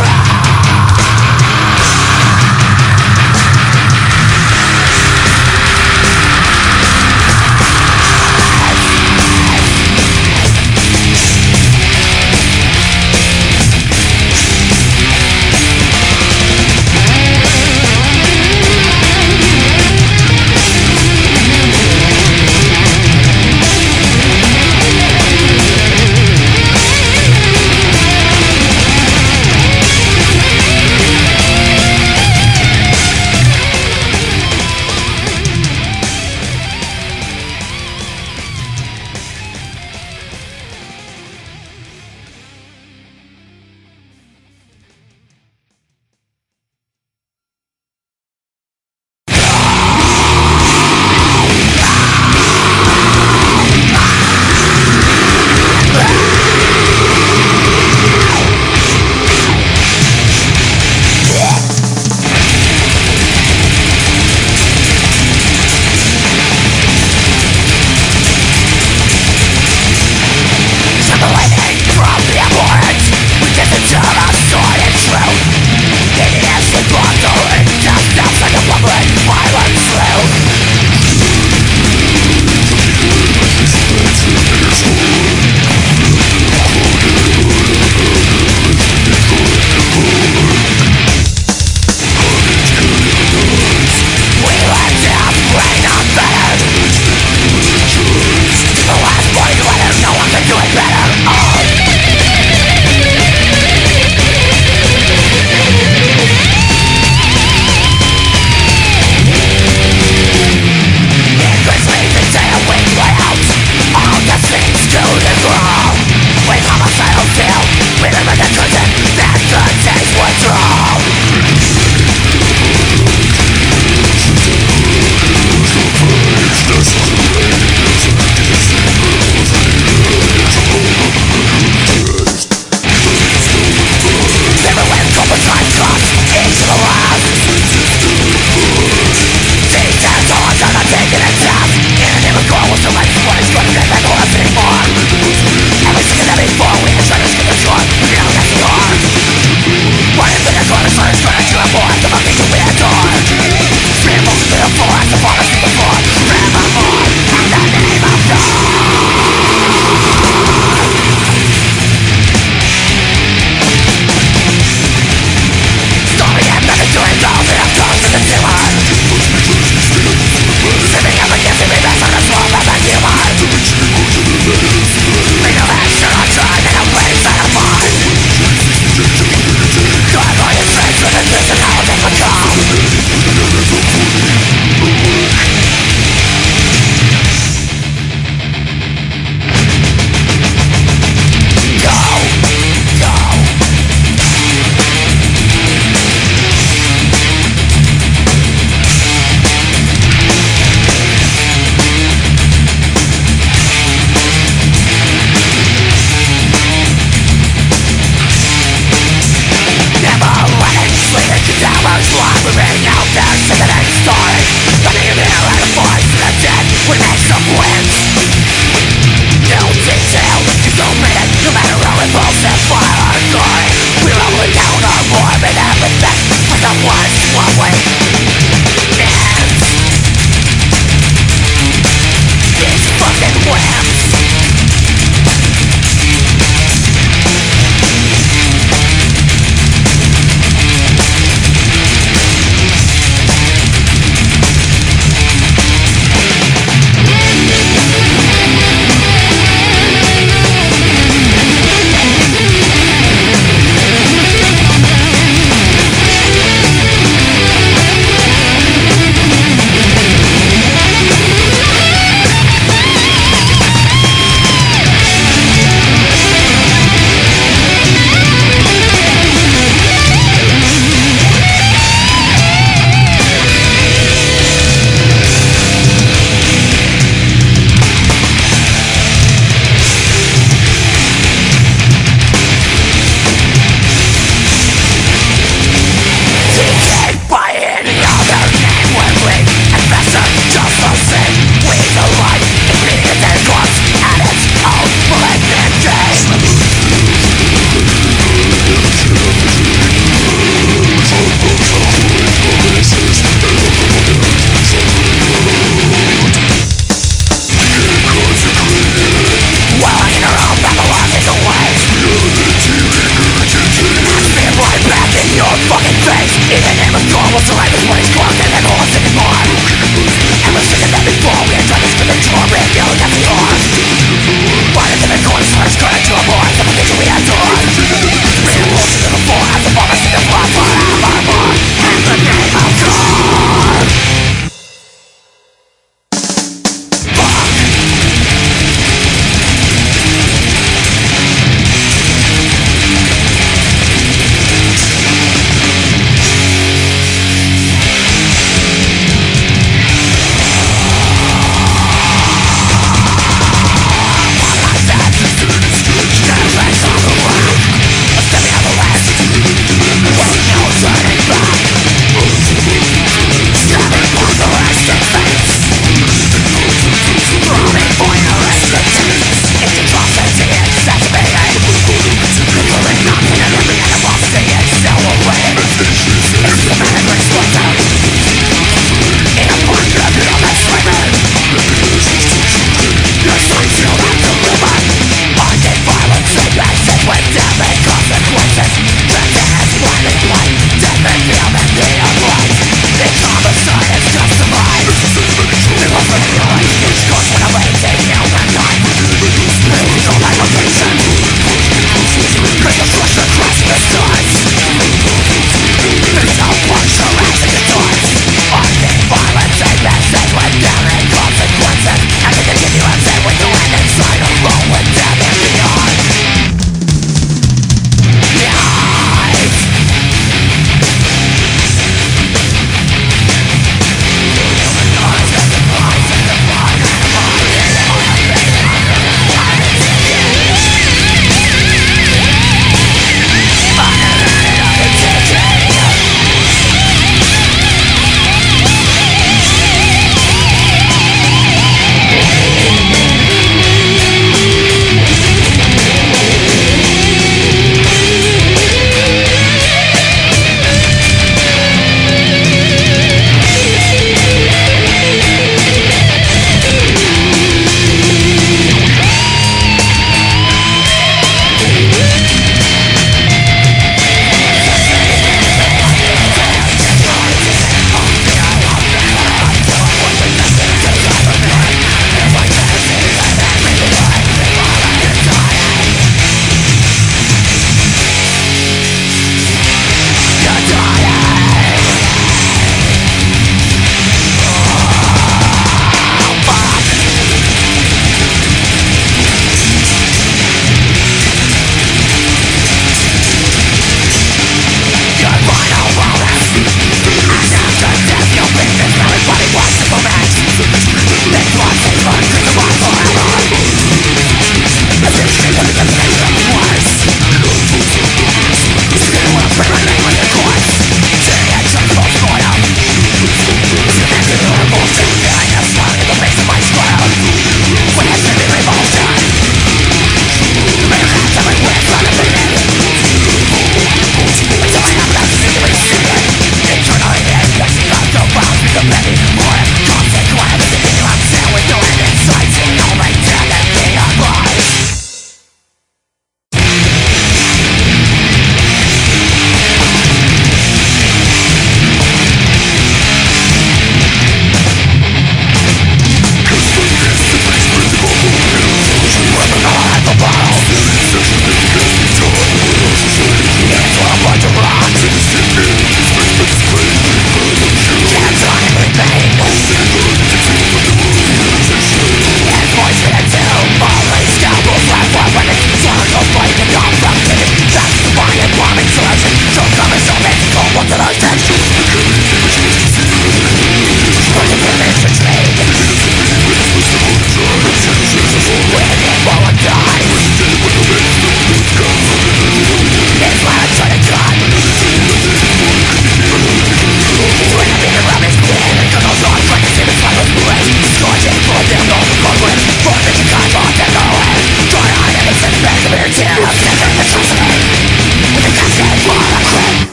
Horror!